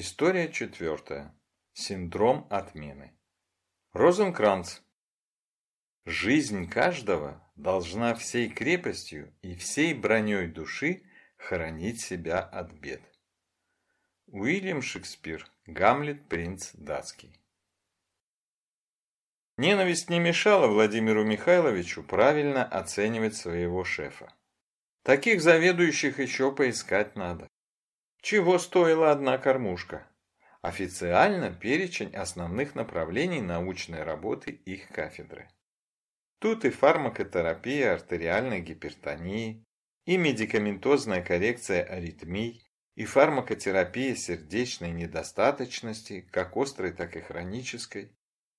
История четвертая. Синдром отмены. Розенкранц. Жизнь каждого должна всей крепостью и всей броней души хранить себя от бед. Уильям Шекспир. Гамлет, принц датский. Ненависть не мешала Владимиру Михайловичу правильно оценивать своего шефа. Таких заведующих еще поискать надо. Чего стоила одна кормушка? Официально перечень основных направлений научной работы их кафедры. Тут и фармакотерапия артериальной гипертонии, и медикаментозная коррекция аритмий, и фармакотерапия сердечной недостаточности, как острой, так и хронической,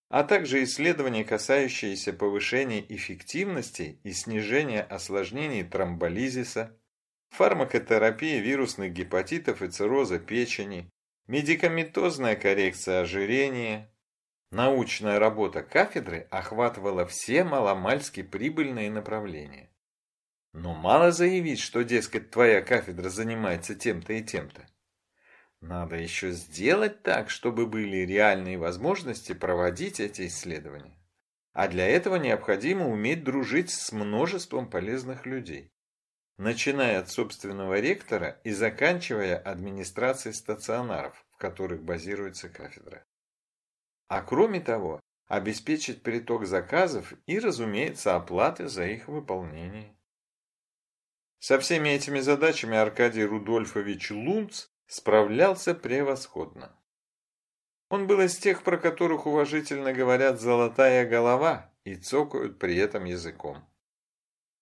а также исследования, касающиеся повышения эффективности и снижения осложнений тромболизиса, фармакотерапия вирусных гепатитов и цирроза печени, медикаментозная коррекция ожирения. Научная работа кафедры охватывала все маломальски прибыльные направления. Но мало заявить, что, дескать, твоя кафедра занимается тем-то и тем-то. Надо еще сделать так, чтобы были реальные возможности проводить эти исследования. А для этого необходимо уметь дружить с множеством полезных людей начиная от собственного ректора и заканчивая администрацией стационаров, в которых базируется кафедра. А кроме того, обеспечить приток заказов и, разумеется, оплаты за их выполнение. Со всеми этими задачами Аркадий Рудольфович Лунц справлялся превосходно. Он был из тех, про которых уважительно говорят «золотая голова» и цокают при этом языком.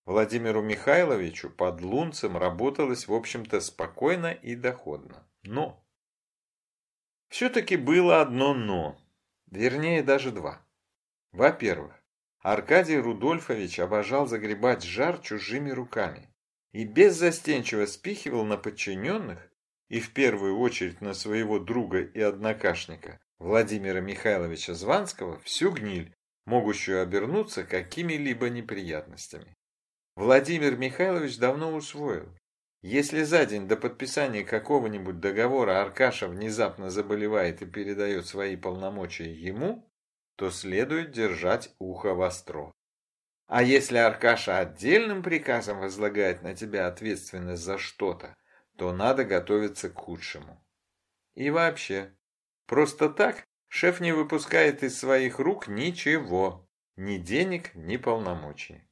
Владимиру Михайловичу под лунцем работалось, в общем-то, спокойно и доходно. Но! Все-таки было одно «но». Вернее, даже два. Во-первых, Аркадий Рудольфович обожал загребать жар чужими руками и беззастенчиво спихивал на подчиненных и в первую очередь на своего друга и однокашника Владимира Михайловича Званского всю гниль, могущую обернуться какими-либо неприятностями. Владимир Михайлович давно усвоил. Если за день до подписания какого-нибудь договора Аркаша внезапно заболевает и передает свои полномочия ему, то следует держать ухо востро. А если Аркаша отдельным приказом возлагает на тебя ответственность за что-то, то надо готовиться к худшему. И вообще, просто так шеф не выпускает из своих рук ничего, ни денег, ни полномочий.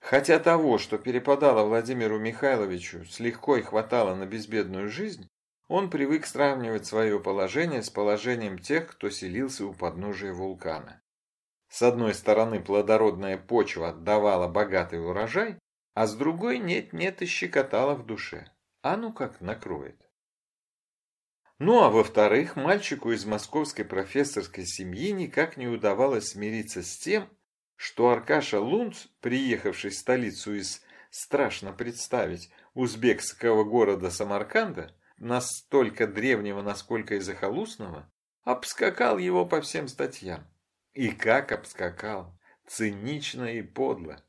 Хотя того, что перепадало Владимиру Михайловичу, с легкой хватало на безбедную жизнь, он привык сравнивать свое положение с положением тех, кто селился у подножия вулкана. С одной стороны плодородная почва отдавала богатый урожай, а с другой нет-нет и щекотала в душе. А ну как накроет. Ну а во-вторых, мальчику из московской профессорской семьи никак не удавалось смириться с тем, что Аркаша Лунц, приехавший в столицу из, страшно представить, узбекского города Самарканда, настолько древнего, насколько и захолустного, обскакал его по всем статьям. И как обскакал! Цинично и подло.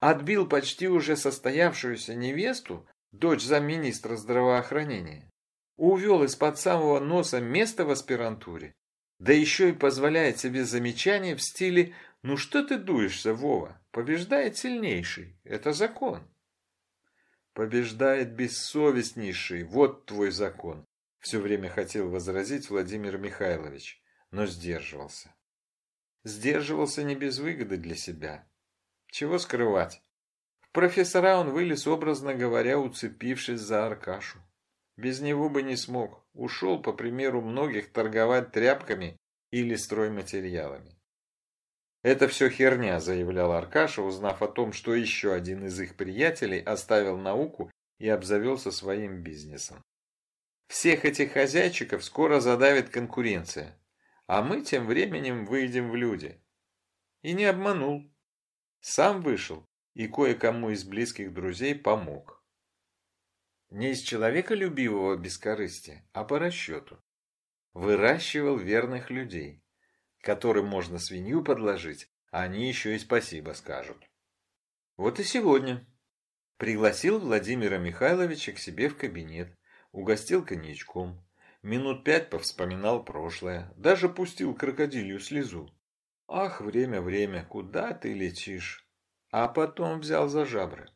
Отбил почти уже состоявшуюся невесту, дочь замминистра здравоохранения. Увел из-под самого носа место в аспирантуре, да еще и позволяет себе замечания в стиле ну что ты дуешься, Вова? Побеждает сильнейший. Это закон. Побеждает бессовестнейший. Вот твой закон. Все время хотел возразить Владимир Михайлович, но сдерживался. Сдерживался не без выгоды для себя. Чего скрывать? В профессора он вылез, образно говоря, уцепившись за Аркашу. Без него бы не смог. Ушел, по примеру многих, торговать тряпками или стройматериалами. «Это все херня», – заявлял Аркаша, узнав о том, что еще один из их приятелей оставил науку и обзавелся своим бизнесом. «Всех этих хозяйчиков скоро задавит конкуренция, а мы тем временем выйдем в люди». И не обманул. Сам вышел и кое-кому из близких друзей помог. Не из человека любивого бескорыстия, а по расчету. Выращивал верных людей которым можно свинью подложить, а они еще и спасибо скажут. Вот и сегодня. Пригласил Владимира Михайловича к себе в кабинет, угостил коньячком, минут пять повспоминал прошлое, даже пустил крокодилью слезу. Ах, время, время, куда ты летишь? А потом взял за жабры.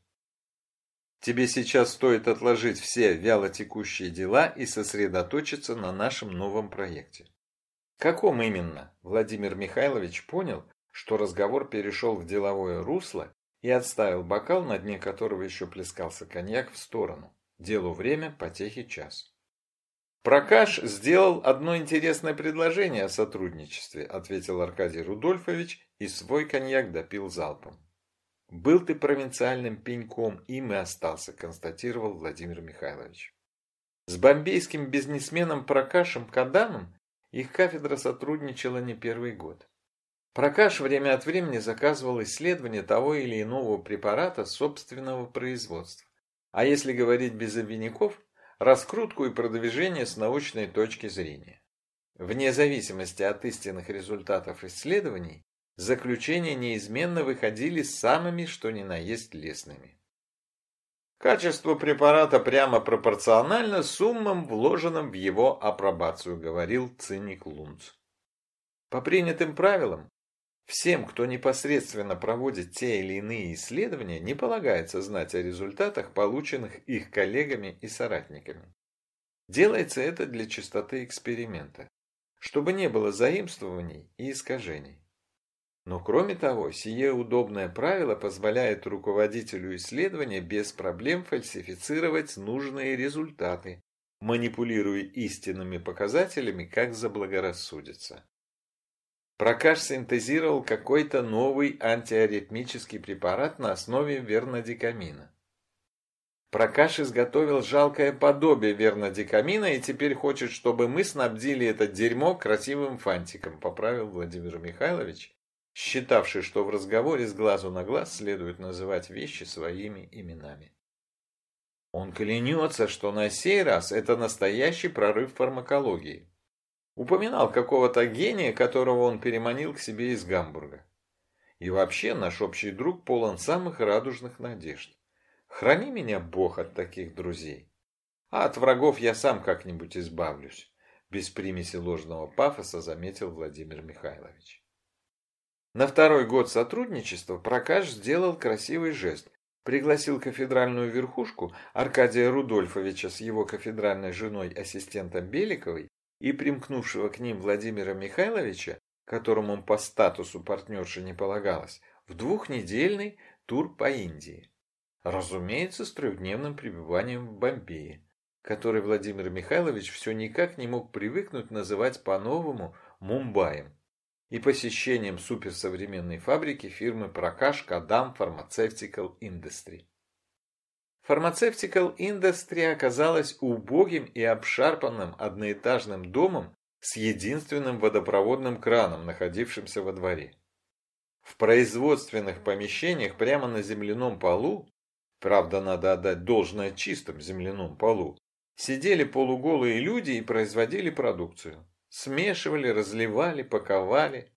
Тебе сейчас стоит отложить все вялотекущие дела и сосредоточиться на нашем новом проекте. Каком именно? Владимир Михайлович понял, что разговор перешел в деловое русло и отставил бокал, на дне которого еще плескался коньяк, в сторону. Делу время, потехи час. «Прокаш сделал одно интересное предложение о сотрудничестве», ответил Аркадий Рудольфович и свой коньяк допил залпом. «Был ты провинциальным пеньком, им и остался», констатировал Владимир Михайлович. С бомбейским бизнесменом Прокашем Каданом их кафедра сотрудничала не первый год. Прокаш время от времени заказывал исследование того или иного препарата собственного производства. А если говорить без обвиняков, раскрутку и продвижение с научной точки зрения. Вне зависимости от истинных результатов исследований, заключения неизменно выходили самыми что ни на есть лестными. Качество препарата прямо пропорционально суммам, вложенным в его апробацию, говорил циник Лунц. По принятым правилам, Всем, кто непосредственно проводит те или иные исследования, не полагается знать о результатах, полученных их коллегами и соратниками. Делается это для чистоты эксперимента, чтобы не было заимствований и искажений. Но кроме того, сие удобное правило позволяет руководителю исследования без проблем фальсифицировать нужные результаты, манипулируя истинными показателями, как заблагорассудится. Прокаш синтезировал какой-то новый антиаритмический препарат на основе вернодикамина. Прокаш изготовил жалкое подобие вернодикамина и теперь хочет, чтобы мы снабдили это дерьмо красивым фантиком, поправил Владимир Михайлович, считавший, что в разговоре с глазу на глаз следует называть вещи своими именами. Он клянется, что на сей раз это настоящий прорыв фармакологии. Упоминал какого-то гения, которого он переманил к себе из Гамбурга. И вообще наш общий друг полон самых радужных надежд. Храни меня, Бог, от таких друзей. А от врагов я сам как-нибудь избавлюсь. Без примеси ложного пафоса заметил Владимир Михайлович. На второй год сотрудничества Прокаш сделал красивый жест. Пригласил кафедральную верхушку Аркадия Рудольфовича с его кафедральной женой ассистентом Беликовой и примкнувшего к ним Владимира Михайловича, которому по статусу партнерши не полагалось, в двухнедельный тур по Индии. Разумеется, с трехдневным пребыванием в Бомбее, который Владимир Михайлович все никак не мог привыкнуть называть по-новому Мумбаем, и посещением суперсовременной фабрики фирмы Прокаш Кадам Pharmaceutical Industry. Pharmaceutical Industry оказалась убогим и обшарпанным одноэтажным домом с единственным водопроводным краном, находившимся во дворе. В производственных помещениях прямо на земляном полу, правда надо отдать должное чистом земляном полу, сидели полуголые люди и производили продукцию. Смешивали, разливали, паковали.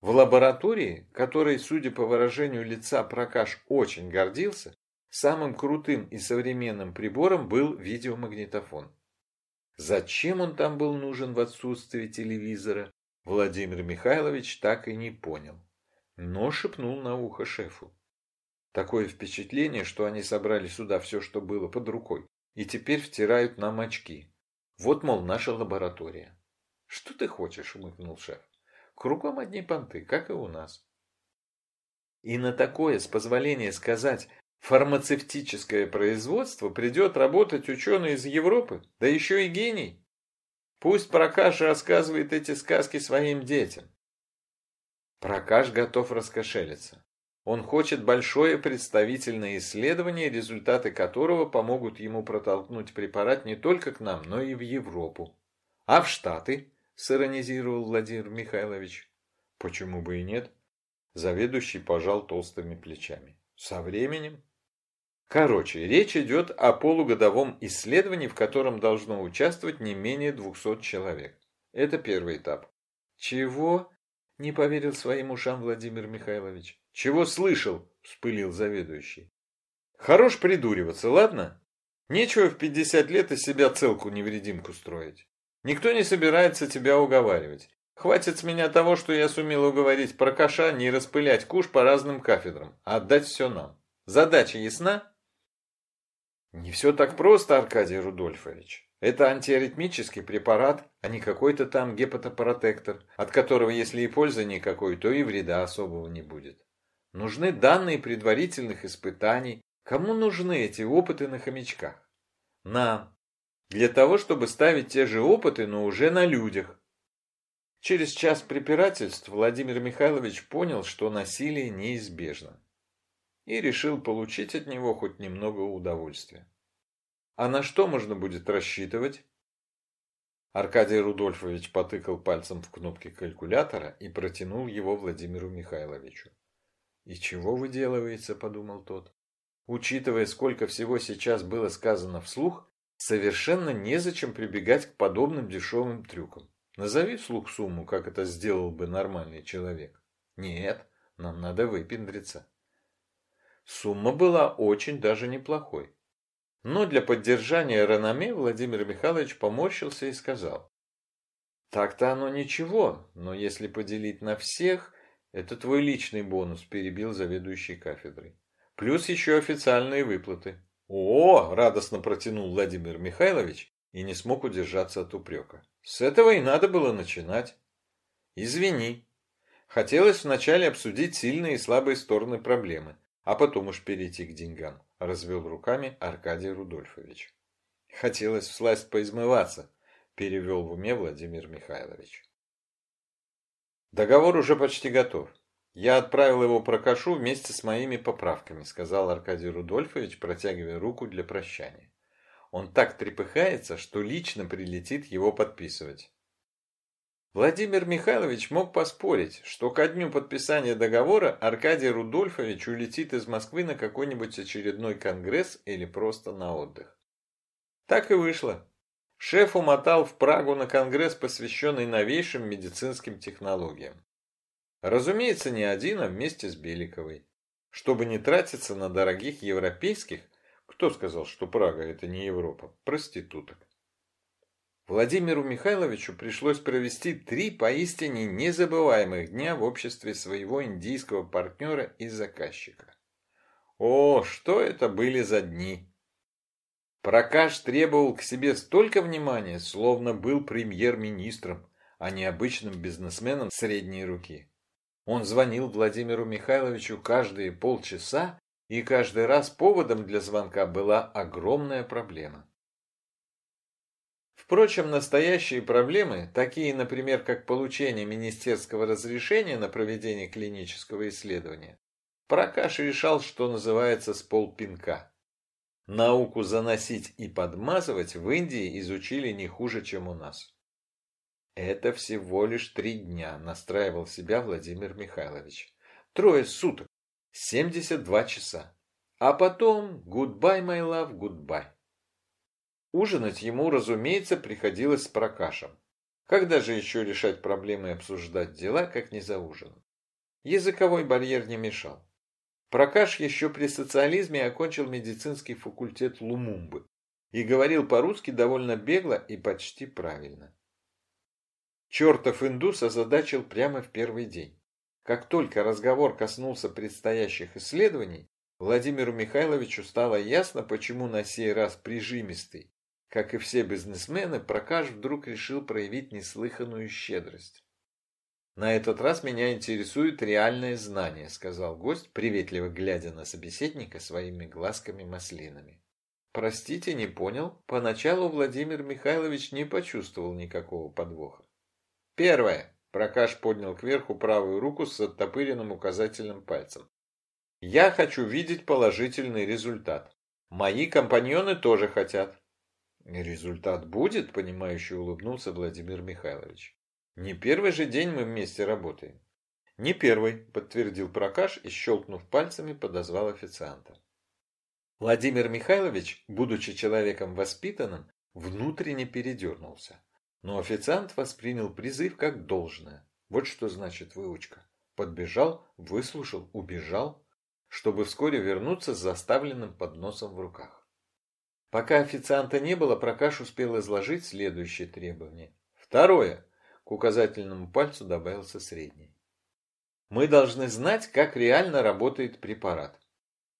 В лаборатории, которой, судя по выражению лица, Прокаш очень гордился, Самым крутым и современным прибором был видеомагнитофон. Зачем он там был нужен в отсутствии телевизора, Владимир Михайлович так и не понял, но шепнул на ухо шефу. Такое впечатление, что они собрали сюда все, что было под рукой, и теперь втирают нам очки. Вот, мол, наша лаборатория. Что ты хочешь, умыкнул шеф. Кругом одни понты, как и у нас. И на такое, с позволения сказать, фармацевтическое производство придет работать ученый из Европы, да еще и гений. Пусть Прокаш рассказывает эти сказки своим детям. Прокаш готов раскошелиться. Он хочет большое представительное исследование, результаты которого помогут ему протолкнуть препарат не только к нам, но и в Европу. А в Штаты? Сиронизировал Владимир Михайлович. Почему бы и нет? Заведующий пожал толстыми плечами. Со временем. Короче, речь идет о полугодовом исследовании, в котором должно участвовать не менее 200 человек. Это первый этап. Чего? Не поверил своим ушам Владимир Михайлович. Чего слышал? Вспылил заведующий. Хорош придуриваться, ладно? Нечего в 50 лет из себя целку невредимку строить. Никто не собирается тебя уговаривать. Хватит с меня того, что я сумел уговорить Прокоша не распылять куш по разным кафедрам, а отдать все нам. Задача ясна? Не все так просто, Аркадий Рудольфович. Это антиаритмический препарат, а не какой-то там гепатопротектор, от которого, если и пользы никакой, то и вреда особого не будет. Нужны данные предварительных испытаний. Кому нужны эти опыты на хомячках? Нам. Для того, чтобы ставить те же опыты, но уже на людях. Через час препирательств Владимир Михайлович понял, что насилие неизбежно. И решил получить от него хоть немного удовольствия. А на что можно будет рассчитывать? Аркадий Рудольфович потыкал пальцем в кнопки калькулятора и протянул его Владимиру Михайловичу. «И чего выделывается?» – подумал тот. Учитывая, сколько всего сейчас было сказано вслух, Совершенно незачем прибегать к подобным дешевым трюкам. Назови вслух сумму, как это сделал бы нормальный человек. Нет, нам надо выпендриться. Сумма была очень даже неплохой. Но для поддержания реноме Владимир Михайлович поморщился и сказал. Так-то оно ничего, но если поделить на всех, это твой личный бонус, перебил заведующий кафедрой. Плюс еще официальные выплаты. «О!» – радостно протянул Владимир Михайлович и не смог удержаться от упрека. «С этого и надо было начинать». «Извини. Хотелось вначале обсудить сильные и слабые стороны проблемы, а потом уж перейти к деньгам», – развел руками Аркадий Рудольфович. «Хотелось всласть поизмываться», – перевел в уме Владимир Михайлович. Договор уже почти готов. «Я отправил его Прокашу вместе с моими поправками», сказал Аркадий Рудольфович, протягивая руку для прощания. «Он так трепыхается, что лично прилетит его подписывать». Владимир Михайлович мог поспорить, что ко дню подписания договора Аркадий Рудольфович улетит из Москвы на какой-нибудь очередной конгресс или просто на отдых. Так и вышло. Шеф умотал в Прагу на конгресс, посвященный новейшим медицинским технологиям. Разумеется, не один, а вместе с Беликовой. Чтобы не тратиться на дорогих европейских, кто сказал, что Прага это не Европа, проституток. Владимиру Михайловичу пришлось провести три поистине незабываемых дня в обществе своего индийского партнера и заказчика. О, что это были за дни! Прокаш требовал к себе столько внимания, словно был премьер-министром, а не обычным бизнесменом средней руки. Он звонил Владимиру Михайловичу каждые полчаса, и каждый раз поводом для звонка была огромная проблема. Впрочем, настоящие проблемы, такие, например, как получение министерского разрешения на проведение клинического исследования, Прокаш решал, что называется, с полпинка. Науку заносить и подмазывать в Индии изучили не хуже, чем у нас. Это всего лишь три дня, настраивал себя Владимир Михайлович. Трое суток, 72 часа. А потом goodbye, my love, goodbye. Ужинать ему, разумеется, приходилось с прокашем. Когда же еще решать проблемы и обсуждать дела, как не за ужином? Языковой барьер не мешал. Прокаш еще при социализме окончил медицинский факультет Лумумбы и говорил по-русски довольно бегло и почти правильно. Чертов индус озадачил прямо в первый день. Как только разговор коснулся предстоящих исследований, Владимиру Михайловичу стало ясно, почему на сей раз прижимистый, как и все бизнесмены, Прокаш вдруг решил проявить неслыханную щедрость. «На этот раз меня интересует реальное знание», — сказал гость, приветливо глядя на собеседника своими глазками-маслинами. «Простите, не понял. Поначалу Владимир Михайлович не почувствовал никакого подвоха. Первое. Прокаш поднял кверху правую руку с оттопыренным указательным пальцем. Я хочу видеть положительный результат. Мои компаньоны тоже хотят. Результат будет, понимающе улыбнулся Владимир Михайлович. Не первый же день мы вместе работаем. Не первый, подтвердил Прокаш и, щелкнув пальцами, подозвал официанта. Владимир Михайлович, будучи человеком воспитанным, внутренне передернулся. Но официант воспринял призыв как должное. Вот что значит выучка. Подбежал, выслушал, убежал, чтобы вскоре вернуться с заставленным подносом в руках. Пока официанта не было, Прокаш успел изложить следующее требование. Второе. К указательному пальцу добавился средний. Мы должны знать, как реально работает препарат.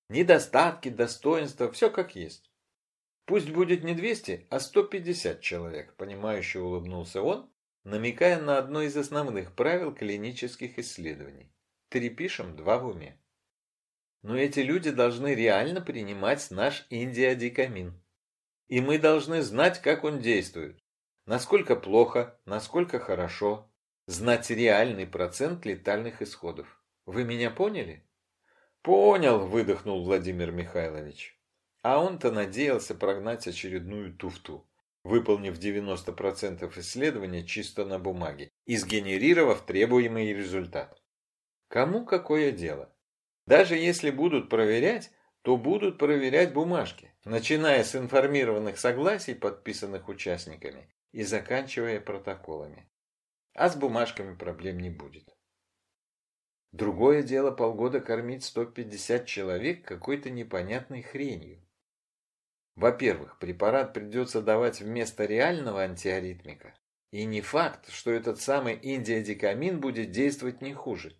Недостатки, достоинства, все как есть. Пусть будет не 200, а 150 человек, понимающе улыбнулся он, намекая на одно из основных правил клинических исследований. Три пишем, два в уме. Но эти люди должны реально принимать наш индиадикамин. И мы должны знать, как он действует. Насколько плохо, насколько хорошо. Знать реальный процент летальных исходов. Вы меня поняли? Понял, выдохнул Владимир Михайлович. А он-то надеялся прогнать очередную туфту, выполнив 90% исследования чисто на бумаге и сгенерировав требуемый результат. Кому какое дело? Даже если будут проверять, то будут проверять бумажки, начиная с информированных согласий, подписанных участниками, и заканчивая протоколами. А с бумажками проблем не будет. Другое дело полгода кормить 150 человек какой-то непонятной хренью. Во-первых, препарат придется давать вместо реального антиаритмика. И не факт, что этот самый индиадикамин будет действовать не хуже.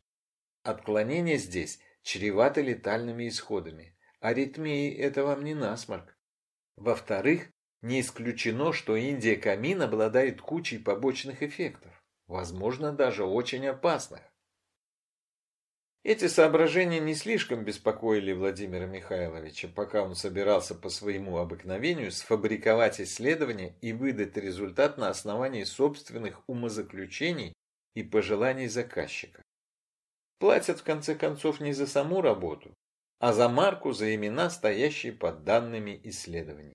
Отклонение здесь чревато летальными исходами. Аритмии – это вам не насморк. Во-вторых, не исключено, что индиакамин обладает кучей побочных эффектов, возможно, даже очень опасных. Эти соображения не слишком беспокоили Владимира Михайловича, пока он собирался по своему обыкновению сфабриковать исследования и выдать результат на основании собственных умозаключений и пожеланий заказчика. Платят в конце концов не за саму работу, а за марку, за имена, стоящие под данными исследований.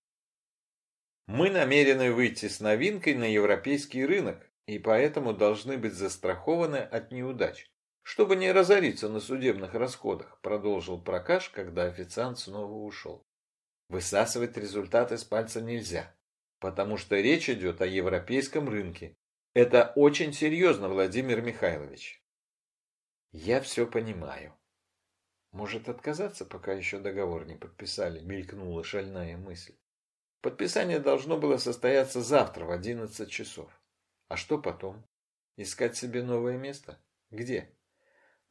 Мы намерены выйти с новинкой на европейский рынок, и поэтому должны быть застрахованы от неудач. Чтобы не разориться на судебных расходах, продолжил Прокаш, когда официант снова ушел. Высасывать результаты с пальца нельзя, потому что речь идет о европейском рынке. Это очень серьезно, Владимир Михайлович. Я все понимаю. Может отказаться, пока еще договор не подписали, мелькнула шальная мысль. Подписание должно было состояться завтра в одиннадцать часов. А что потом? Искать себе новое место? Где?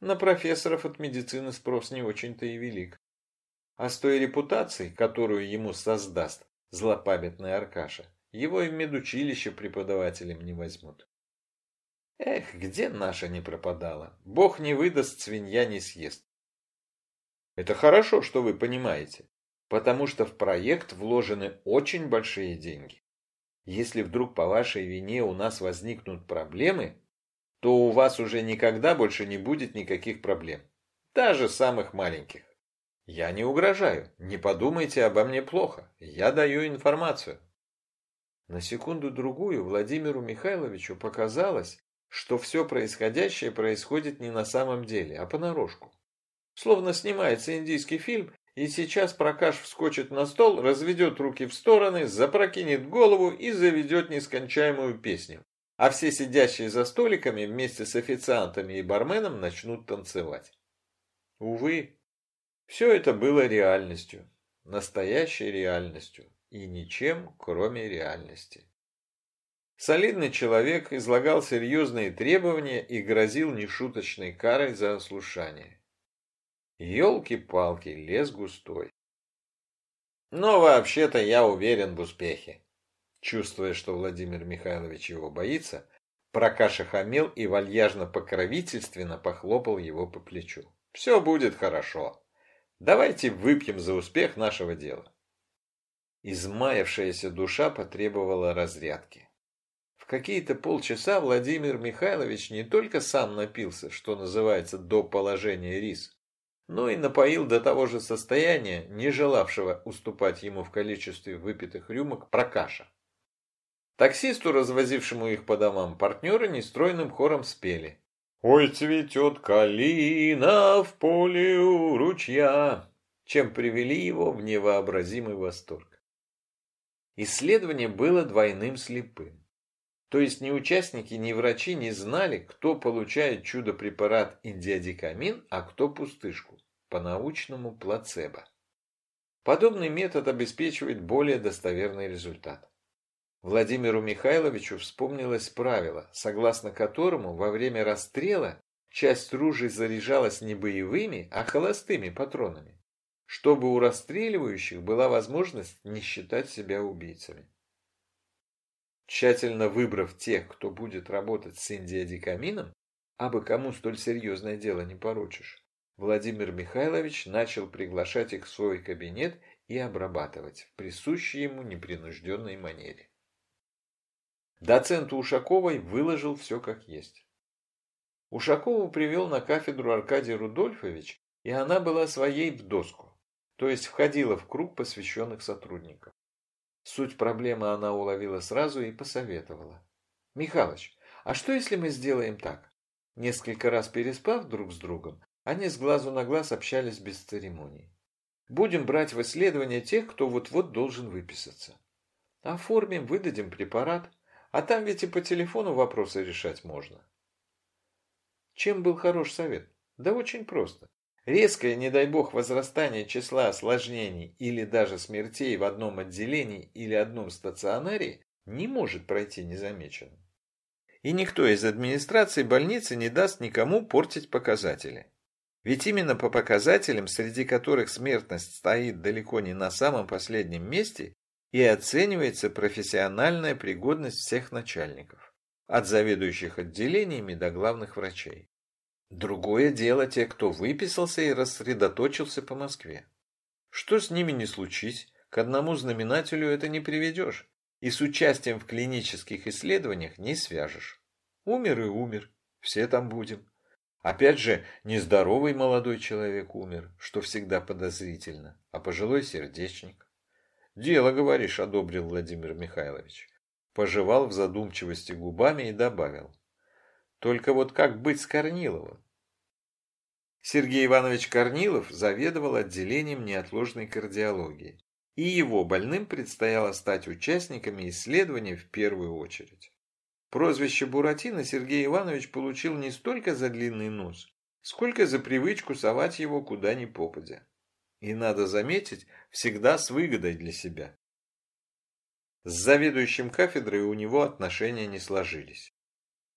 На профессоров от медицины спрос не очень-то и велик. А с той репутацией, которую ему создаст злопамятный Аркаша, его и в медучилище преподавателем не возьмут. Эх, где наша не пропадала? Бог не выдаст, свинья не съест. Это хорошо, что вы понимаете, потому что в проект вложены очень большие деньги. Если вдруг по вашей вине у нас возникнут проблемы, то у вас уже никогда больше не будет никаких проблем. Даже самых маленьких. Я не угрожаю, не подумайте обо мне плохо, я даю информацию. На секунду-другую Владимиру Михайловичу показалось, что все происходящее происходит не на самом деле, а понарошку. Словно снимается индийский фильм, и сейчас Прокаш вскочит на стол, разведет руки в стороны, запрокинет голову и заведет нескончаемую песню а все сидящие за столиками вместе с официантами и барменом начнут танцевать. Увы, все это было реальностью, настоящей реальностью и ничем, кроме реальности. Солидный человек излагал серьезные требования и грозил нешуточной карой за ослушание. Ёлки-палки, лес густой. Но вообще-то я уверен в успехе. Чувствуя, что Владимир Михайлович его боится, Прокаша хамил и вальяжно-покровительственно похлопал его по плечу. «Все будет хорошо. Давайте выпьем за успех нашего дела». Измаявшаяся душа потребовала разрядки. В какие-то полчаса Владимир Михайлович не только сам напился, что называется, до положения рис, но и напоил до того же состояния, не желавшего уступать ему в количестве выпитых рюмок, Прокаша. Таксисту, развозившему их по домам, партнеры нестройным хором спели. «Ой, цветет калина в поле у ручья», чем привели его в невообразимый восторг. Исследование было двойным слепым. То есть ни участники, ни врачи не знали, кто получает чудо-препарат индиадикамин, а кто пустышку, по-научному плацебо. Подобный метод обеспечивает более достоверный результат. Владимиру Михайловичу вспомнилось правило, согласно которому во время расстрела часть ружей заряжалась не боевыми, а холостыми патронами, чтобы у расстреливающих была возможность не считать себя убийцами. Тщательно выбрав тех, кто будет работать с индиадикамином, а бы кому столь серьезное дело не поручишь, Владимир Михайлович начал приглашать их в свой кабинет и обрабатывать в присущей ему непринужденной манере. Доценту Ушаковой выложил все как есть. Ушакову привел на кафедру Аркадий Рудольфович, и она была своей в доску, то есть входила в круг посвященных сотрудников. Суть проблемы она уловила сразу и посоветовала. «Михалыч, а что если мы сделаем так? Несколько раз переспав друг с другом, они с глазу на глаз общались без церемоний. Будем брать в исследование тех, кто вот-вот должен выписаться. Оформим, выдадим препарат, а там ведь и по телефону вопросы решать можно. Чем был хорош совет? Да очень просто. Резкое, не дай бог, возрастание числа осложнений или даже смертей в одном отделении или одном стационаре не может пройти незамеченным. И никто из администрации больницы не даст никому портить показатели. Ведь именно по показателям, среди которых смертность стоит далеко не на самом последнем месте, и оценивается профессиональная пригодность всех начальников, от заведующих отделениями до главных врачей. Другое дело те, кто выписался и рассредоточился по Москве. Что с ними не случись, к одному знаменателю это не приведешь, и с участием в клинических исследованиях не свяжешь. Умер и умер, все там будем. Опять же, нездоровый молодой человек умер, что всегда подозрительно, а пожилой сердечник. Дело, говоришь, одобрил Владимир Михайлович. Пожевал в задумчивости губами и добавил. Только вот как быть с Корниловым? Сергей Иванович Корнилов заведовал отделением неотложной кардиологии, и его больным предстояло стать участниками исследования в первую очередь. Прозвище Буратино Сергей Иванович получил не столько за длинный нос, сколько за привычку совать его куда ни попадя. И, надо заметить, всегда с выгодой для себя. С заведующим кафедрой у него отношения не сложились.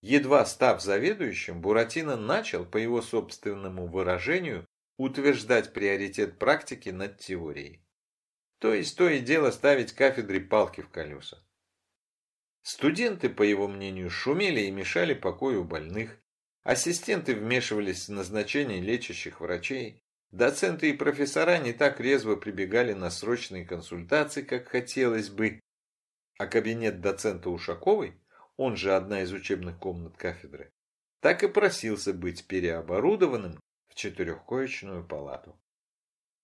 Едва став заведующим, Буратино начал, по его собственному выражению, утверждать приоритет практики над теорией. То есть то и дело ставить кафедре палки в колеса. Студенты, по его мнению, шумели и мешали покою больных, ассистенты вмешивались в назначение лечащих врачей, Доценты и профессора не так резво прибегали на срочные консультации, как хотелось бы, а кабинет доцента Ушаковой, он же одна из учебных комнат кафедры, так и просился быть переоборудованным в четырехкоечную палату.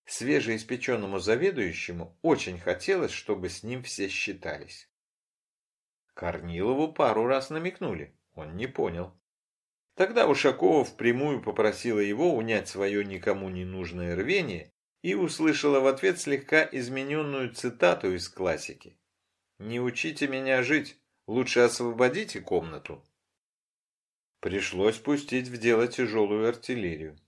Свежеиспеченному заведующему очень хотелось, чтобы с ним все считались. Корнилову пару раз намекнули, он не понял. Тогда Ушакова впрямую попросила его унять свое никому не нужное рвение и услышала в ответ слегка измененную цитату из классики. «Не учите меня жить, лучше освободите комнату». Пришлось пустить в дело тяжелую артиллерию.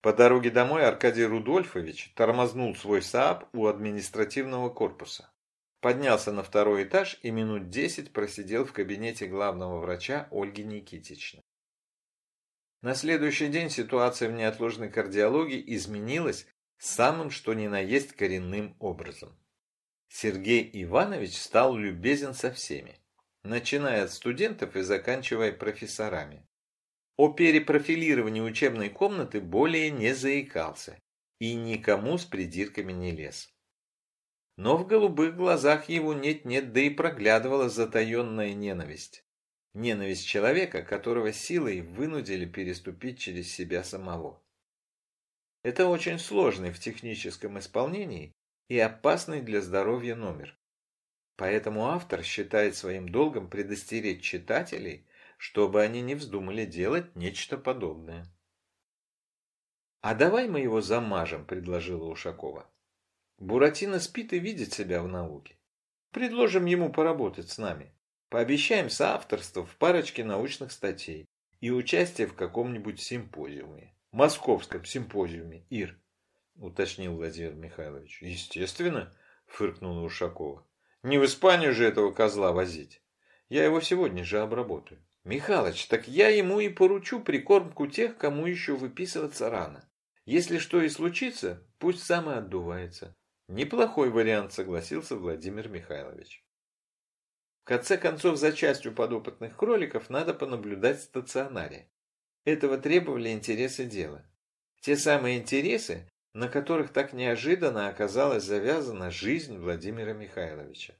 По дороге домой Аркадий Рудольфович тормознул свой СААП у административного корпуса. Поднялся на второй этаж и минут десять просидел в кабинете главного врача Ольги Никитичны. На следующий день ситуация в неотложной кардиологии изменилась самым что ни на есть коренным образом. Сергей Иванович стал любезен со всеми, начиная от студентов и заканчивая профессорами. О перепрофилировании учебной комнаты более не заикался и никому с придирками не лез. Но в голубых глазах его нет-нет, да и проглядывала затаенная ненависть. Ненависть человека, которого силой вынудили переступить через себя самого. Это очень сложный в техническом исполнении и опасный для здоровья номер. Поэтому автор считает своим долгом предостеречь читателей, чтобы они не вздумали делать нечто подобное. «А давай мы его замажем», – предложила Ушакова. «Буратино спит и видит себя в науке. Предложим ему поработать с нами. Пообещаем соавторство в парочке научных статей и участие в каком-нибудь симпозиуме. Московском симпозиуме, Ир. уточнил Владимир Михайлович. Естественно, фыркнула Ушакова. Не в Испанию же этого козла возить. Я его сегодня же обработаю. Михалыч, так я ему и поручу прикормку тех, кому еще выписываться рано. Если что и случится, пусть сам и отдувается. Неплохой вариант, согласился Владимир Михайлович. В конце концов, за частью подопытных кроликов надо понаблюдать в стационаре. Этого требовали интересы дела. Те самые интересы, на которых так неожиданно оказалась завязана жизнь Владимира Михайловича.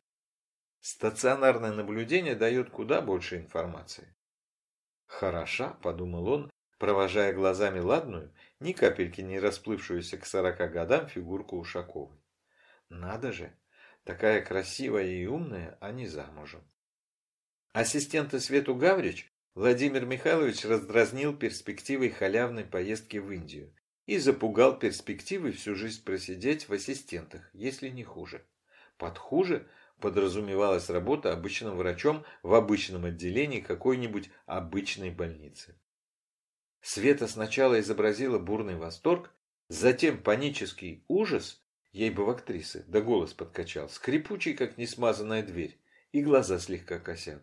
Стационарное наблюдение дает куда больше информации. «Хороша», — подумал он, провожая глазами ладную, ни капельки не расплывшуюся к сорока годам фигурку Ушаковой. Надо же, такая красивая и умная, а не замужем. Ассистента Свету Гаврич Владимир Михайлович раздразнил перспективой халявной поездки в Индию и запугал перспективой всю жизнь просидеть в ассистентах, если не хуже. Под хуже подразумевалась работа обычным врачом в обычном отделении какой-нибудь обычной больницы. Света сначала изобразила бурный восторг, затем панический ужас, ей бы в актрисы, да голос подкачал, скрипучий, как несмазанная дверь, и глаза слегка косят.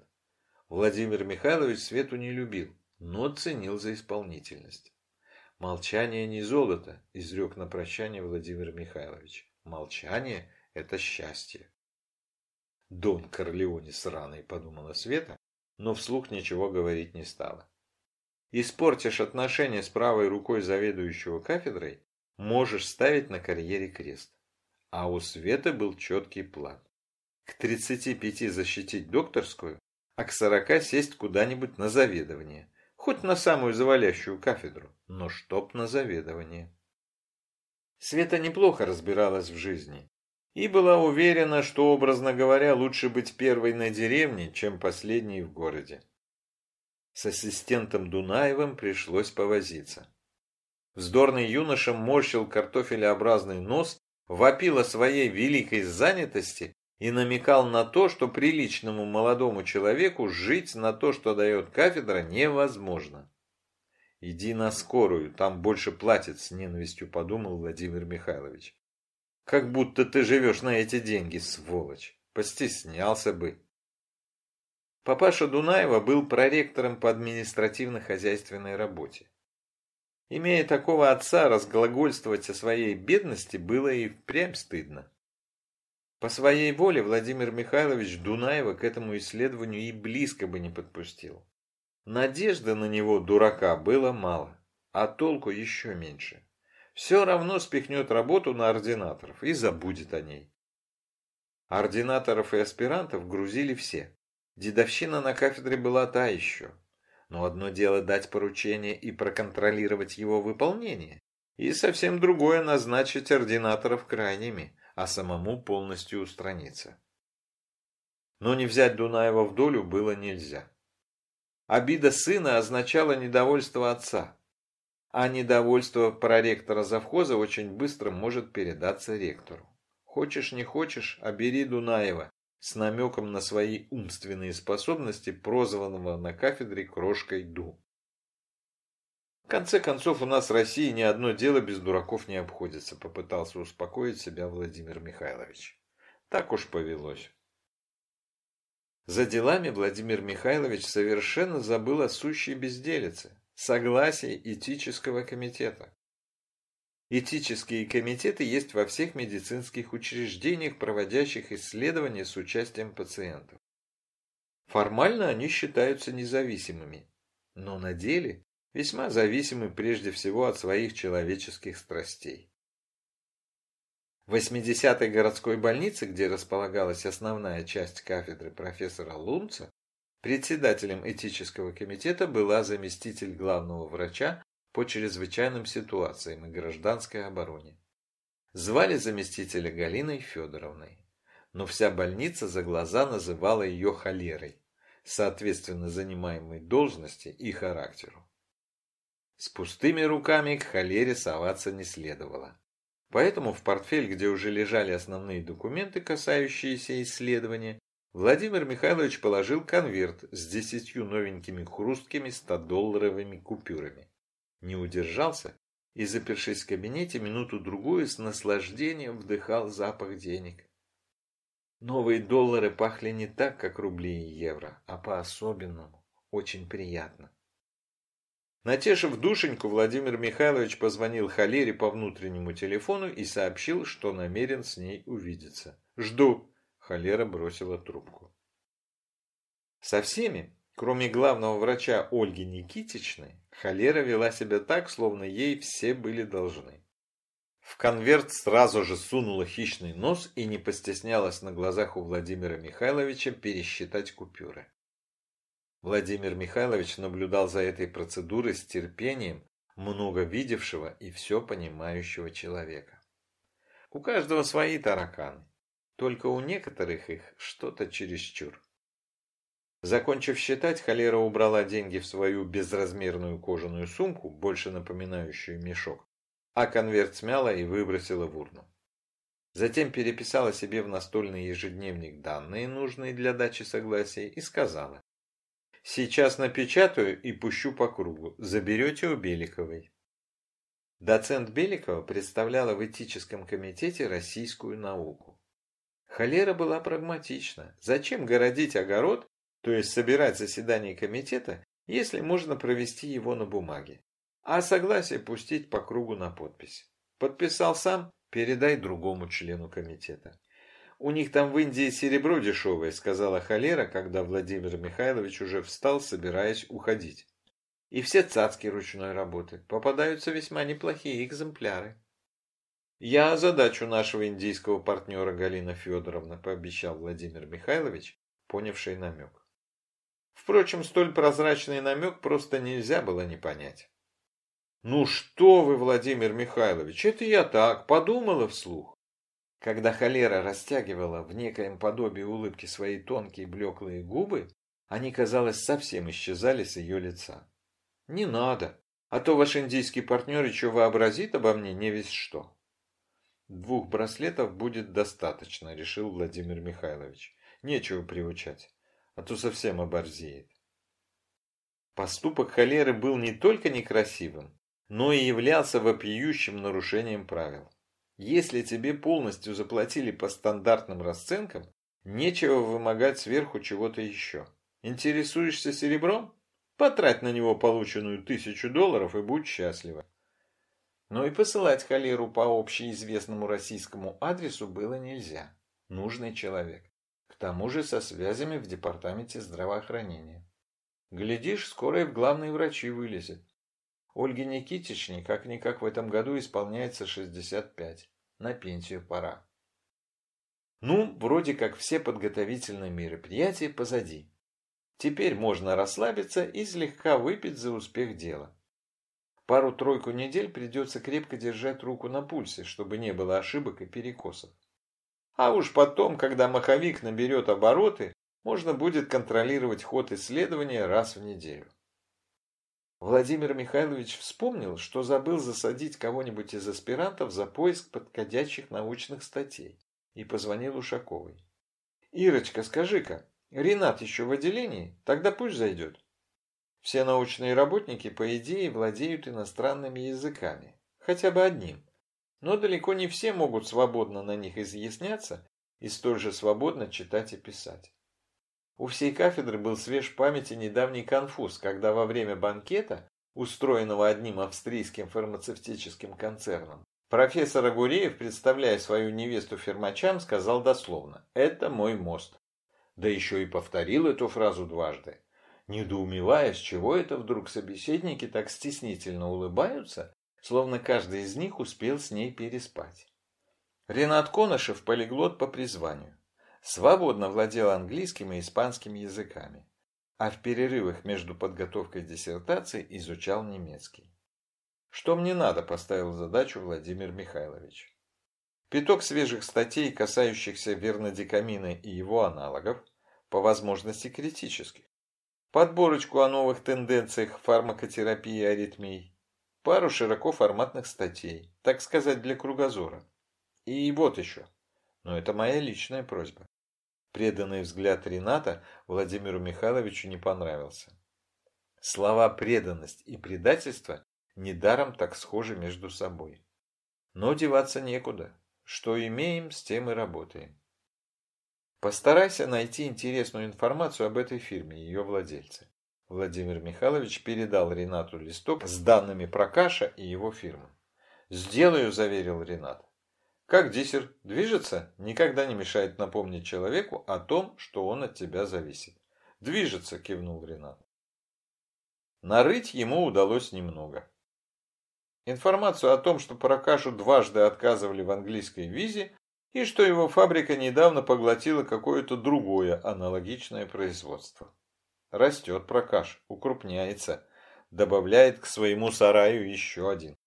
Владимир Михайлович Свету не любил, но ценил за исполнительность. «Молчание не золото», – изрек на прощание Владимир Михайлович. «Молчание – это счастье». «Дон Корлеоне сраный», – подумала Света, но вслух ничего говорить не стала. Испортишь отношения с правой рукой заведующего кафедрой, можешь ставить на карьере крест. А у Светы был четкий план. К 35 защитить докторскую, а к 40 сесть куда-нибудь на заведование. Хоть на самую завалящую кафедру, но чтоб на заведование. Света неплохо разбиралась в жизни и была уверена, что, образно говоря, лучше быть первой на деревне, чем последней в городе. С ассистентом Дунаевым пришлось повозиться. Вздорный юноша морщил картофелеобразный нос, вопил о своей великой занятости и намекал на то, что приличному молодому человеку жить на то, что дает кафедра, невозможно. «Иди на скорую, там больше платят с ненавистью», — подумал Владимир Михайлович. «Как будто ты живешь на эти деньги, сволочь! Постеснялся бы!» Папаша Дунаева был проректором по административно-хозяйственной работе. Имея такого отца, разглагольствовать о своей бедности было и впрямь стыдно. По своей воле Владимир Михайлович Дунаева к этому исследованию и близко бы не подпустил. Надежды на него, дурака, было мало, а толку еще меньше. Все равно спихнет работу на ординаторов и забудет о ней. Ординаторов и аспирантов грузили все. Дедовщина на кафедре была та еще. Но одно дело дать поручение и проконтролировать его выполнение, и совсем другое назначить ординаторов крайними, а самому полностью устраниться. Но не взять Дунаева в долю было нельзя. Обида сына означала недовольство отца, а недовольство проректора завхоза очень быстро может передаться ректору. Хочешь не хочешь, обери Дунаева, с намеком на свои умственные способности, прозванного на кафедре крошкой Ду. В конце концов, у нас в России ни одно дело без дураков не обходится, попытался успокоить себя Владимир Михайлович. Так уж повелось. За делами Владимир Михайлович совершенно забыл о сущей безделице, согласии этического комитета. Этические комитеты есть во всех медицинских учреждениях, проводящих исследования с участием пациентов. Формально они считаются независимыми, но на деле весьма зависимы прежде всего от своих человеческих страстей. В 80-й городской больнице, где располагалась основная часть кафедры профессора Лунца, председателем этического комитета была заместитель главного врача по чрезвычайным ситуациям и гражданской обороне. Звали заместителя Галиной Федоровной, но вся больница за глаза называла ее холерой, соответственно занимаемой должности и характеру. С пустыми руками к холере соваться не следовало. Поэтому в портфель, где уже лежали основные документы, касающиеся исследования, Владимир Михайлович положил конверт с десятью новенькими хрусткими 100-долларовыми купюрами не удержался и, запершись в кабинете, минуту-другую с наслаждением вдыхал запах денег. Новые доллары пахли не так, как рубли и евро, а по-особенному, очень приятно. Натешив душеньку, Владимир Михайлович позвонил Халере по внутреннему телефону и сообщил, что намерен с ней увидеться. «Жду!» – Халера бросила трубку. Со всеми, кроме главного врача Ольги Никитичны, Халера вела себя так, словно ей все были должны. В конверт сразу же сунула хищный нос и не постеснялась на глазах у Владимира Михайловича пересчитать купюры. Владимир Михайлович наблюдал за этой процедурой с терпением много видевшего и все понимающего человека. У каждого свои тараканы, только у некоторых их что-то чересчур. Закончив считать, холера убрала деньги в свою безразмерную кожаную сумку, больше напоминающую мешок, а конверт смяла и выбросила в урну. Затем переписала себе в настольный ежедневник данные, нужные для дачи согласия, и сказала Сейчас напечатаю и пущу по кругу. Заберете у Беликовой. Доцент Беликова представляла в этическом комитете российскую науку. Холера была прагматична. Зачем городить огород, то есть собирать заседание комитета, если можно провести его на бумаге? А согласие пустить по кругу на подпись. Подписал сам, передай другому члену комитета. «У них там в Индии серебро дешевое», — сказала холера, когда Владимир Михайлович уже встал, собираясь уходить. «И все цацки ручной работы. Попадаются весьма неплохие экземпляры». «Я задачу нашего индийского партнера Галина Федоровна», — пообещал Владимир Михайлович, понявший намек. Впрочем, столь прозрачный намек просто нельзя было не понять. «Ну что вы, Владимир Михайлович, это я так, подумала вслух. Когда холера растягивала в некоем подобии улыбки свои тонкие блеклые губы, они, казалось, совсем исчезали с ее лица. «Не надо, а то ваш индийский партнер еще вообразит обо мне не весь что». «Двух браслетов будет достаточно», — решил Владимир Михайлович. «Нечего приучать, а то совсем оборзеет». Поступок холеры был не только некрасивым, но и являлся вопиющим нарушением правил. Если тебе полностью заплатили по стандартным расценкам, нечего вымогать сверху чего-то еще. Интересуешься серебром? Потрать на него полученную тысячу долларов и будь счастлива. Но и посылать холеру по общеизвестному российскому адресу было нельзя. Нужный человек. Тому же со связями в департаменте здравоохранения. Глядишь, скоро и в главные врачи вылезет. Ольге Никитичне как-никак в этом году исполняется 65. На пенсию пора. Ну, вроде как все подготовительные мероприятия позади. Теперь можно расслабиться и слегка выпить за успех дела. Пару-тройку недель придется крепко держать руку на пульсе, чтобы не было ошибок и перекосов. А уж потом, когда маховик наберет обороты, можно будет контролировать ход исследования раз в неделю. Владимир Михайлович вспомнил, что забыл засадить кого-нибудь из аспирантов за поиск подходящих научных статей и позвонил Ушаковой. «Ирочка, скажи-ка, Ренат еще в отделении? Тогда пусть зайдет». Все научные работники, по идее, владеют иностранными языками, хотя бы одним, но далеко не все могут свободно на них изъясняться и столь же свободно читать и писать. У всей кафедры был свеж памяти недавний конфуз, когда во время банкета, устроенного одним австрийским фармацевтическим концерном, профессор Агуреев, представляя свою невесту фермачам, сказал дословно «Это мой мост». Да еще и повторил эту фразу дважды, недоумевая, с чего это вдруг собеседники так стеснительно улыбаются, словно каждый из них успел с ней переспать. Ренат Конышев полиглот по призванию свободно владел английским и испанским языками, а в перерывах между подготовкой диссертации изучал немецкий. Что мне надо, поставил задачу Владимир Михайлович. Пяток свежих статей, касающихся вернодикамина и его аналогов, по возможности критических. Подборочку о новых тенденциях фармакотерапии аритмий. Пару широкоформатных статей, так сказать, для кругозора. И вот еще. Но это моя личная просьба. Преданный взгляд Рената Владимиру Михайловичу не понравился. Слова «преданность» и «предательство» недаром так схожи между собой. Но деваться некуда. Что имеем, с тем и работаем. Постарайся найти интересную информацию об этой фирме и ее владельце. Владимир Михайлович передал Ренату листок с данными про Каша и его фирмы. «Сделаю», – заверил Ренат. «Как диссер движется, никогда не мешает напомнить человеку о том, что он от тебя зависит». «Движется», – кивнул Ренат. Нарыть ему удалось немного. Информацию о том, что Прокашу дважды отказывали в английской визе и что его фабрика недавно поглотила какое-то другое аналогичное производство. Растет Прокаш, укрупняется, добавляет к своему сараю еще один.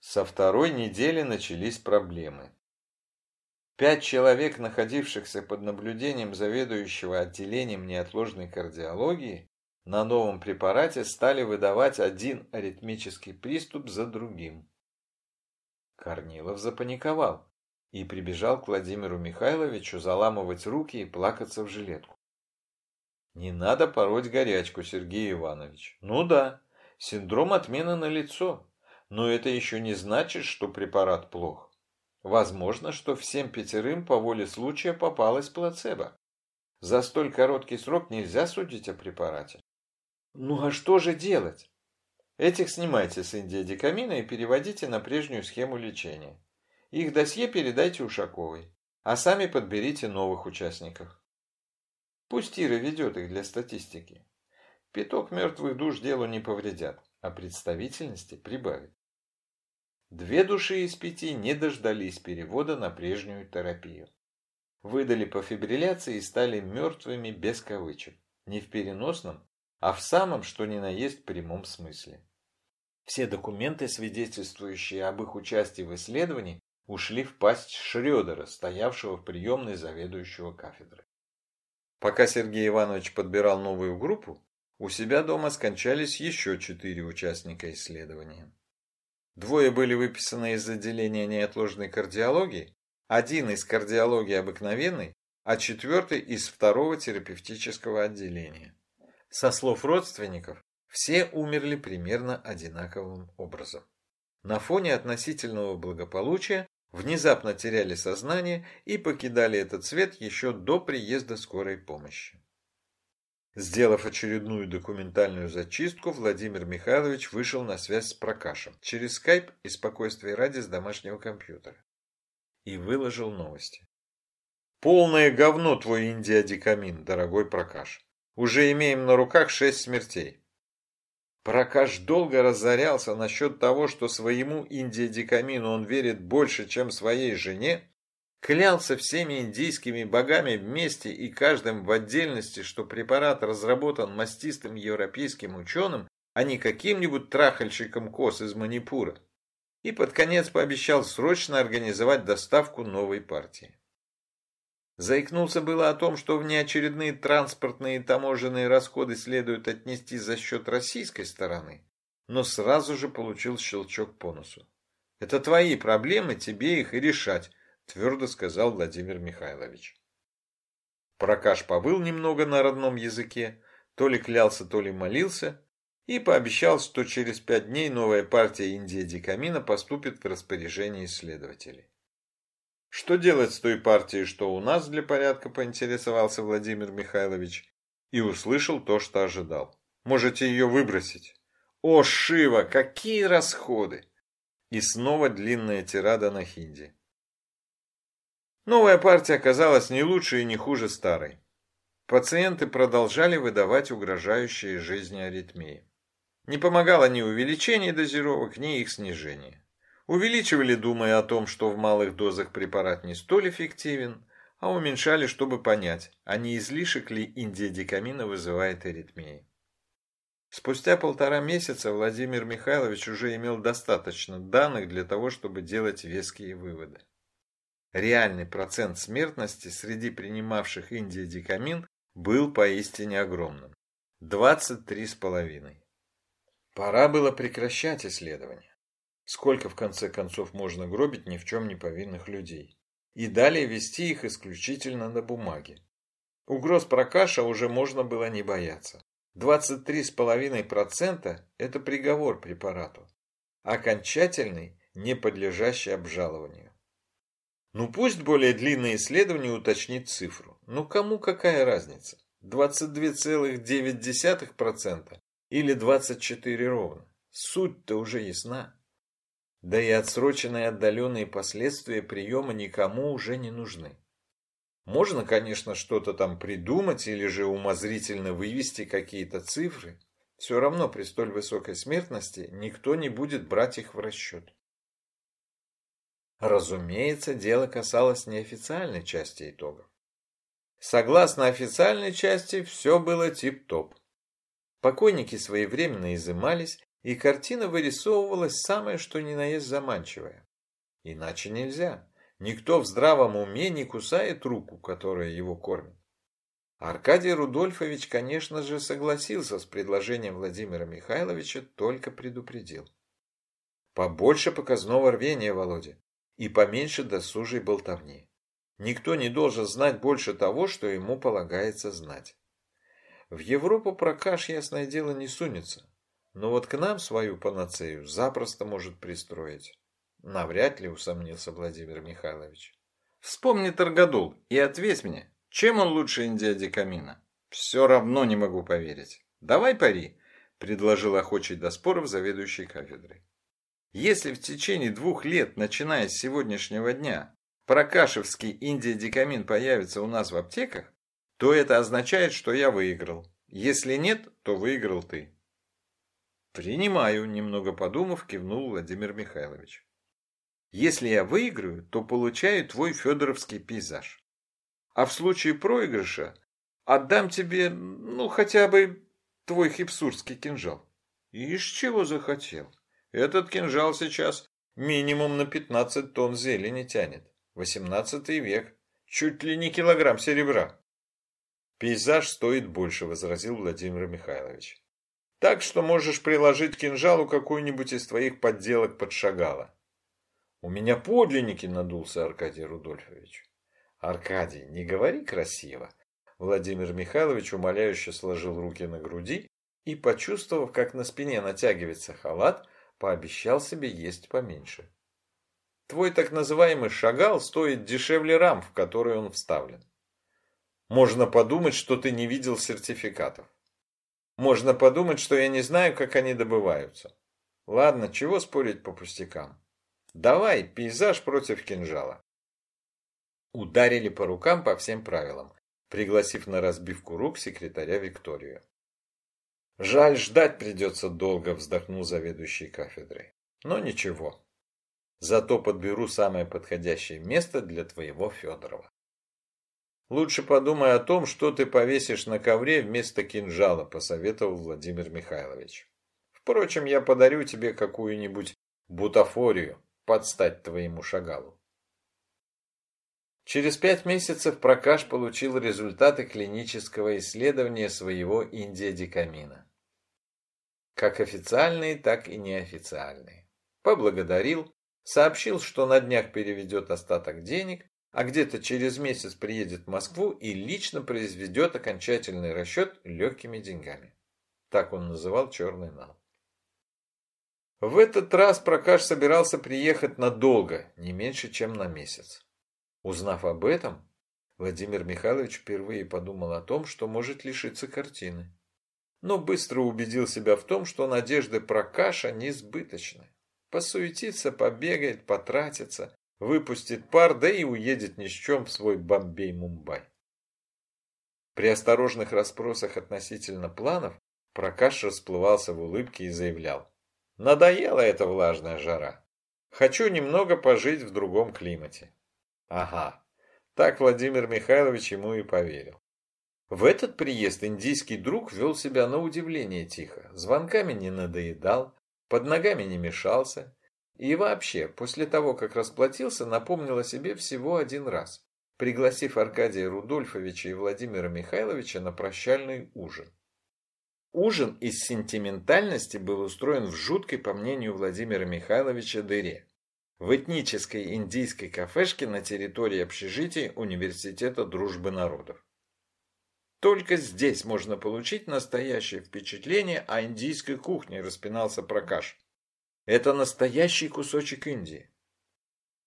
Со второй недели начались проблемы. Пять человек, находившихся под наблюдением заведующего отделением неотложной кардиологии, на новом препарате стали выдавать один аритмический приступ за другим. Корнилов запаниковал и прибежал к Владимиру Михайловичу заламывать руки и плакаться в жилетку. Не надо пороть горячку, Сергей Иванович. Ну да, синдром отмены на лицо. Но это еще не значит, что препарат плох. Возможно, что всем пятерым по воле случая попалась плацебо. За столь короткий срок нельзя судить о препарате. Ну а что же делать? Этих снимайте с индиадикамина и переводите на прежнюю схему лечения. Их досье передайте Ушаковой, а сами подберите новых участников. Пусть Ира ведет их для статистики. Пяток мертвых душ делу не повредят, а представительности прибавит. Две души из пяти не дождались перевода на прежнюю терапию. Выдали по фибрилляции и стали мертвыми без кавычек. Не в переносном, а в самом, что ни на есть, прямом смысле. Все документы, свидетельствующие об их участии в исследовании, ушли в пасть Шрёдера, стоявшего в приемной заведующего кафедры. Пока Сергей Иванович подбирал новую группу, у себя дома скончались еще четыре участника исследования. Двое были выписаны из отделения неотложной кардиологии, один из кардиологии обыкновенной, а четвертый из второго терапевтического отделения. Со слов родственников, все умерли примерно одинаковым образом. На фоне относительного благополучия внезапно теряли сознание и покидали этот свет еще до приезда скорой помощи. Сделав очередную документальную зачистку, Владимир Михайлович вышел на связь с Прокашем через скайп и спокойствие ради с домашнего компьютера. И выложил новости. «Полное говно твой индиадикамин, дорогой Прокаш. Уже имеем на руках шесть смертей». Прокаш долго разорялся насчет того, что своему индиадикамину он верит больше, чем своей жене, Клялся всеми индийскими богами вместе и каждым в отдельности, что препарат разработан мастистым европейским ученым, а не каким-нибудь трахальщиком кос из Манипура. И под конец пообещал срочно организовать доставку новой партии. Заикнулся было о том, что внеочередные транспортные и таможенные расходы следует отнести за счет российской стороны, но сразу же получил щелчок по носу. Это твои проблемы, тебе их и решать, твердо сказал Владимир Михайлович. Прокаш побыл немного на родном языке, то ли клялся, то ли молился, и пообещал, что через пять дней новая партия Индия Дикамина поступит в распоряжение исследователей. Что делать с той партией, что у нас для порядка, поинтересовался Владимир Михайлович и услышал то, что ожидал. Можете ее выбросить. О, Шива, какие расходы! И снова длинная тирада на хинди. Новая партия оказалась не лучше и не хуже старой. Пациенты продолжали выдавать угрожающие жизни аритмии. Не помогало ни увеличение дозировок, ни их снижение. Увеличивали, думая о том, что в малых дозах препарат не столь эффективен, а уменьшали, чтобы понять, а не излишек ли индиадикамина вызывает аритмии. Спустя полтора месяца Владимир Михайлович уже имел достаточно данных для того, чтобы делать веские выводы. Реальный процент смертности среди принимавших индиадикамин был поистине огромным – 23,5. Пора было прекращать исследования. Сколько в конце концов можно гробить ни в чем не повинных людей? И далее вести их исключительно на бумаге. Угроз прокаша уже можно было не бояться. 23,5% – это приговор препарату, окончательный, не подлежащий обжалованию. Ну пусть более длинное исследование уточнит цифру. Ну кому какая разница? 22,9% или 24 ровно? Суть-то уже ясна. Да и отсроченные отдаленные последствия приема никому уже не нужны. Можно, конечно, что-то там придумать или же умозрительно вывести какие-то цифры. Все равно при столь высокой смертности никто не будет брать их в расчет. Разумеется, дело касалось неофициальной части итогов. Согласно официальной части, все было тип-топ. Покойники своевременно изымались, и картина вырисовывалась самое что ни на есть заманчивая. Иначе нельзя. Никто в здравом уме не кусает руку, которая его кормит. Аркадий Рудольфович, конечно же, согласился с предложением Владимира Михайловича, только предупредил. Побольше показного рвения, Володя, и поменьше досужей болтовни. Никто не должен знать больше того, что ему полагается знать. В Европу прокаш, ясное дело, не сунется, но вот к нам свою панацею запросто может пристроить. Навряд ли усомнился Владимир Михайлович. Вспомни Торгадул и ответь мне, чем он лучше Индиади Камина? Все равно не могу поверить. Давай пари, предложил охочий до споров заведующий кафедрой. Если в течение двух лет, начиная с сегодняшнего дня, прокашевский Индия-дикамин появится у нас в аптеках, то это означает, что я выиграл. Если нет, то выиграл ты. Принимаю, немного подумав, кивнул Владимир Михайлович. Если я выиграю, то получаю твой федоровский пейзаж. А в случае проигрыша отдам тебе, ну, хотя бы твой хипсурский кинжал. Ишь, чего захотел. Этот кинжал сейчас минимум на 15 тонн зелени тянет. 18 век. Чуть ли не килограмм серебра. Пейзаж стоит больше, возразил Владимир Михайлович. Так что можешь приложить кинжалу какую-нибудь из твоих подделок под шагала. У меня подлинники, надулся Аркадий Рудольфович. Аркадий, не говори красиво. Владимир Михайлович умоляюще сложил руки на груди и, почувствовав, как на спине натягивается халат, пообещал себе есть поменьше. Твой так называемый шагал стоит дешевле рам, в который он вставлен. Можно подумать, что ты не видел сертификатов. Можно подумать, что я не знаю, как они добываются. Ладно, чего спорить по пустякам. Давай, пейзаж против кинжала. Ударили по рукам по всем правилам, пригласив на разбивку рук секретаря Викторию. Жаль, ждать придется долго, вздохнул заведующий кафедрой. Но ничего. Зато подберу самое подходящее место для твоего Федорова. Лучше подумай о том, что ты повесишь на ковре вместо кинжала, посоветовал Владимир Михайлович. Впрочем, я подарю тебе какую-нибудь бутафорию, подстать твоему шагалу. Через пять месяцев Прокаш получил результаты клинического исследования своего индия-дикамина. Как официальные, так и неофициальные. Поблагодарил, сообщил, что на днях переведет остаток денег, а где-то через месяц приедет в Москву и лично произведет окончательный расчет легкими деньгами. Так он называл черный нал. В этот раз Прокаш собирался приехать надолго, не меньше, чем на месяц. Узнав об этом, Владимир Михайлович впервые подумал о том, что может лишиться картины. Но быстро убедил себя в том, что надежды Прокаша несбыточны. Посуетится, побегает, потратится, выпустит пар, да и уедет ни с чем в свой Бомбей-Мумбай. При осторожных расспросах относительно планов Прокаш расплывался в улыбке и заявлял. Надоела эта влажная жара. Хочу немного пожить в другом климате. Ага, так Владимир Михайлович ему и поверил. В этот приезд индийский друг вел себя на удивление тихо, звонками не надоедал, под ногами не мешался. И вообще, после того, как расплатился, напомнил о себе всего один раз, пригласив Аркадия Рудольфовича и Владимира Михайловича на прощальный ужин. Ужин из сентиментальности был устроен в жуткой, по мнению Владимира Михайловича, дыре. В этнической индийской кафешке на территории общежития Университета дружбы народов. Только здесь можно получить настоящее впечатление о индийской кухне, распинался Прокаш. Это настоящий кусочек Индии.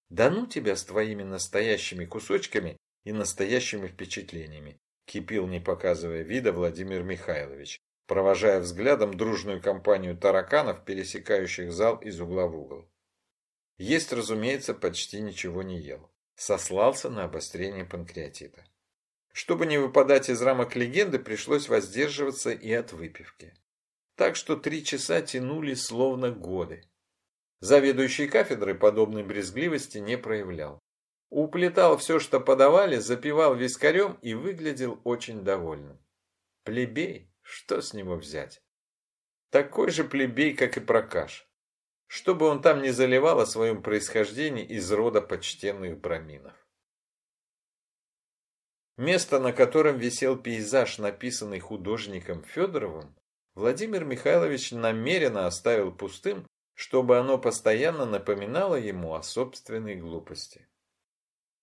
Да ну тебя с твоими настоящими кусочками и настоящими впечатлениями, кипел, не показывая вида, Владимир Михайлович, провожая взглядом дружную компанию тараканов, пересекающих зал из угла в угол. Есть, разумеется, почти ничего не ел. Сослался на обострение панкреатита. Чтобы не выпадать из рамок легенды, пришлось воздерживаться и от выпивки. Так что три часа тянули словно годы. Заведующий кафедрой подобной брезгливости не проявлял. Уплетал все, что подавали, запивал вискарем и выглядел очень довольным. Плебей, что с него взять? Такой же плебей, как и Прокаш. Что бы он там ни заливал о своем происхождении из рода почтенных браминов. Место, на котором висел пейзаж, написанный художником Федоровым, Владимир Михайлович намеренно оставил пустым, чтобы оно постоянно напоминало ему о собственной глупости.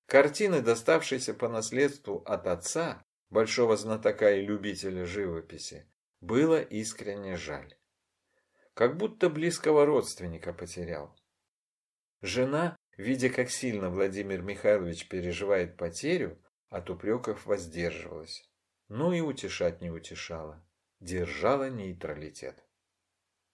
Картины, доставшиеся по наследству от отца, большого знатока и любителя живописи, было искренне жаль. Как будто близкого родственника потерял. Жена, видя, как сильно Владимир Михайлович переживает потерю, от упреков воздерживалась. Ну и утешать не утешала. Держала нейтралитет.